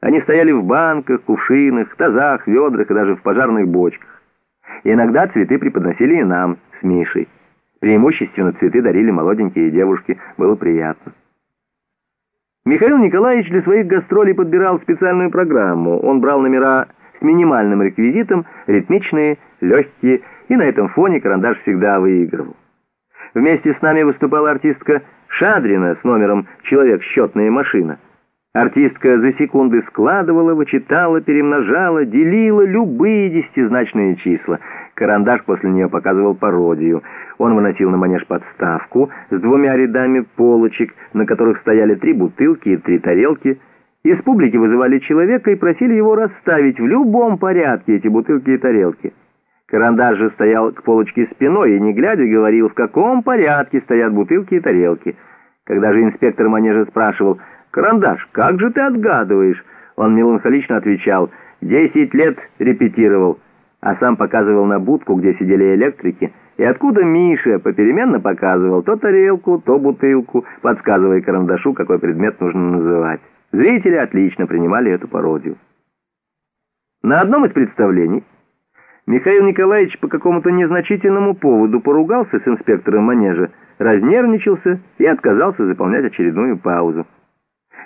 Они стояли в банках, кувшинах, тазах, ведрах и даже в пожарных бочках. И иногда цветы преподносили и нам с Мишей. Преимущественно цветы дарили молоденькие девушки. Было приятно. Михаил Николаевич для своих гастролей подбирал специальную программу. Он брал номера с минимальным реквизитом, ритмичные, легкие, и на этом фоне карандаш всегда выигрывал. Вместе с нами выступала артистка Шадрина с номером «Человек, счетная машина». Артистка за секунды складывала, вычитала, перемножала, делила любые десятизначные числа. Карандаш после нее показывал пародию. Он выносил на манеж подставку с двумя рядами полочек, на которых стояли три бутылки и три тарелки. Из публики вызывали человека и просили его расставить в любом порядке эти бутылки и тарелки. Карандаш же стоял к полочке спиной и, не глядя, говорил, в каком порядке стоят бутылки и тарелки. Когда же инспектор манежа спрашивал «Карандаш, как же ты отгадываешь?» Он меланхолично отвечал «Десять лет репетировал», а сам показывал на будку, где сидели электрики, и откуда Миша попеременно показывал то тарелку, то бутылку, подсказывая карандашу, какой предмет нужно называть. Зрители отлично принимали эту пародию. На одном из представлений Михаил Николаевич по какому-то незначительному поводу поругался с инспектором манежа, разнервничался и отказался заполнять очередную паузу.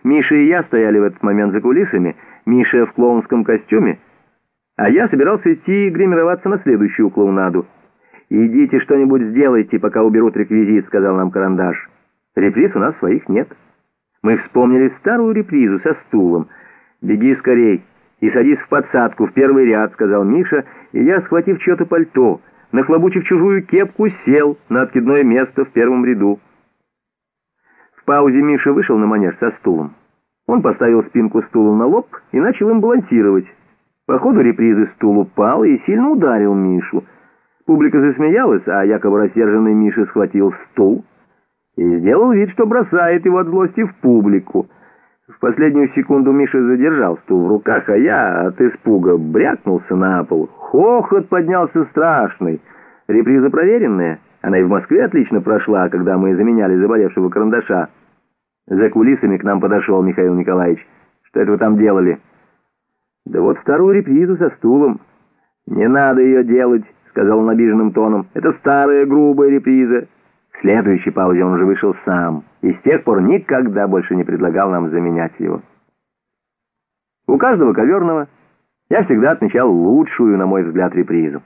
Миша и я стояли в этот момент за кулисами, Миша в клоунском костюме, а я собирался идти гримироваться на следующую клоунаду. «Идите что-нибудь сделайте, пока уберут реквизит», — сказал нам Карандаш. «Реприз у нас своих нет». Мы вспомнили старую репризу со стулом. «Беги скорей и садись в подсадку, в первый ряд», — сказал Миша, и я, схватив чье-то пальто, нахлобучив чужую кепку, сел на откидное место в первом ряду. В паузе Миша вышел на манеж со стулом. Он поставил спинку стула на лоб и начал им балансировать. По ходу репризы стул упал и сильно ударил Мишу. Публика засмеялась, а якобы рассерженный Миша схватил стул и сделал вид, что бросает его от злости в публику. В последнюю секунду Миша задержал стул в руках, а я от испуга брякнулся на пол. Хохот поднялся страшный. Реприза проверенная. Она и в Москве отлично прошла, когда мы заменяли заболевшего карандаша. За кулисами к нам подошел Михаил Николаевич. «Что это вы там делали?» «Да вот вторую репризу со стулом». «Не надо ее делать», — сказал он обиженным тоном. «Это старая грубая реприза». В следующей паузе он уже вышел сам, и с тех пор никогда больше не предлагал нам заменять его. У каждого коверного я всегда отмечал лучшую, на мой взгляд, репризу.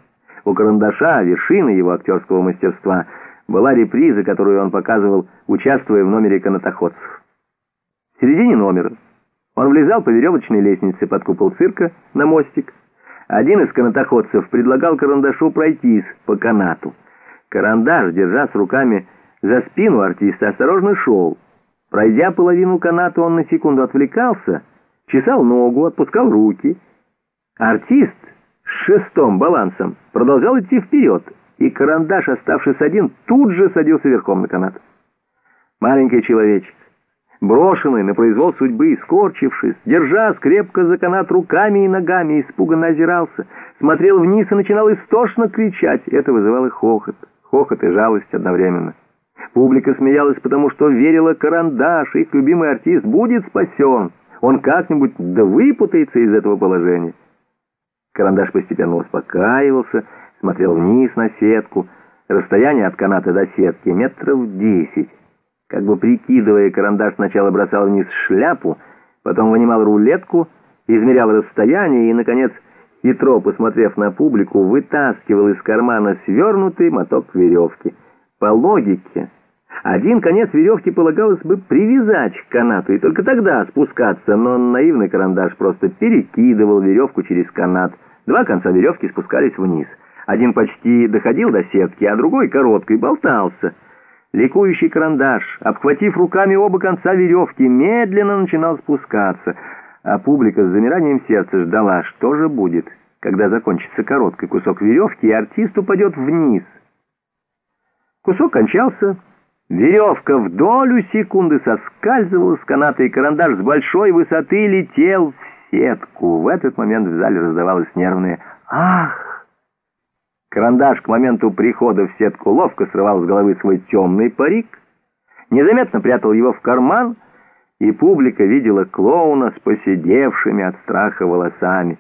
У Карандаша, вершины его актерского мастерства, была реприза, которую он показывал, участвуя в номере канатоходцев. В середине номера он влезал по веревочной лестнице под купол цирка на мостик. Один из канатоходцев предлагал Карандашу пройтись по канату. Карандаш, держась руками за спину артиста, осторожно шел. Пройдя половину каната, он на секунду отвлекался, чесал ногу, отпускал руки. Артист шестом балансом продолжал идти вперед, и карандаш, оставшись один, тут же садился верхом на канат. Маленький человечек, брошенный на произвол судьбы, скорчившись, держась крепко за канат руками и ногами, испуганно озирался, смотрел вниз и начинал истошно кричать. Это вызывало хохот, хохот и жалость одновременно. Публика смеялась, потому что верила карандаш, их любимый артист будет спасен. Он как-нибудь да выпутается из этого положения. Карандаш постепенно успокаивался, смотрел вниз на сетку. Расстояние от каната до сетки метров десять. Как бы прикидывая, карандаш сначала бросал вниз шляпу, потом вынимал рулетку, измерял расстояние и, наконец, хитро посмотрев на публику, вытаскивал из кармана свернутый моток веревки. По логике, один конец веревки полагалось бы привязать к канату и только тогда спускаться, но наивный карандаш просто перекидывал веревку через канат. Два конца веревки спускались вниз. Один почти доходил до сетки, а другой короткой болтался. Ликующий карандаш, обхватив руками оба конца веревки, медленно начинал спускаться, а публика с замиранием сердца ждала, что же будет, когда закончится короткий кусок веревки, и артист упадет вниз. Кусок кончался, веревка в долю секунды соскальзывала с каната, и карандаш с большой высоты летел в сетку. В этот момент в зале раздавалось нервное «Ах!». Карандаш к моменту прихода в сетку ловко срывал с головы свой темный парик, незаметно прятал его в карман и публика видела клоуна с поседевшими от страха волосами.